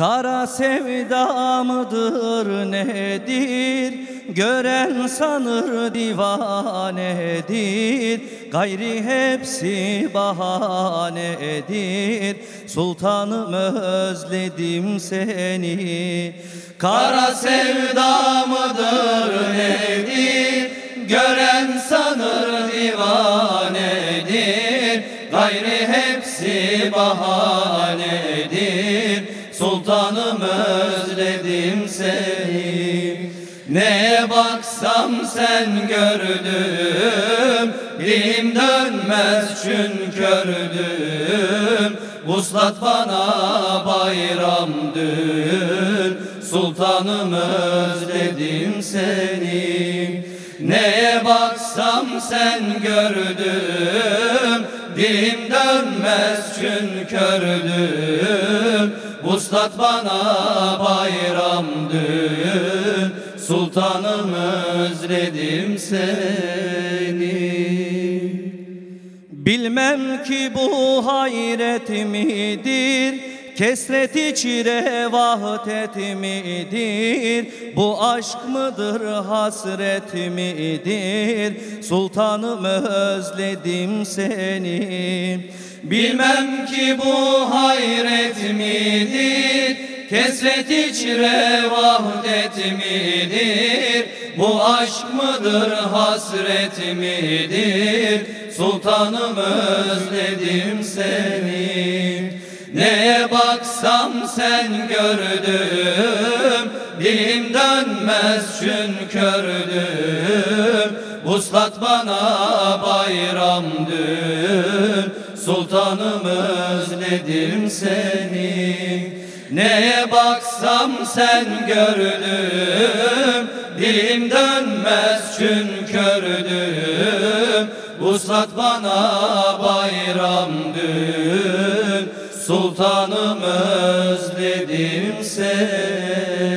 Kara sevda mıdır nedir? Gören sanır divanedir. Gayri hepsi bahanedir. Sultanım özledim seni. Kara sevda mıdır nedir? Gören sanır divanedir. Gayri hepsi bahanedir Sultanım özledim seni. Neye baksam sen gördüm Dilim dönmez çünkü gördüm Vuslat bana bayram dün. Sultanım özledim seni. Neye baksam sen gördüm Dilim dönmez çünkü gördüm Vuslat bana bayram dün Sultanım özledim seni. Bilmem ki bu hayret midir Kesret içre vahdet midir? Bu aşk mıdır hasret midir? Sultanım özledim seni. Bilmem ki bu Kesret içre vahdet midir Bu aşk mıdır hasret midir? Sultanım özledim seni. Neye baksam sen gördüm Dilim dönmez çünkü gördüm Vuslat bana bayram dün. Sultanım özledim seni Neye baksam sen gördüm Dilim dönmez çünkü gördüm Vuslat bana bayram dün Sultanım özledim seni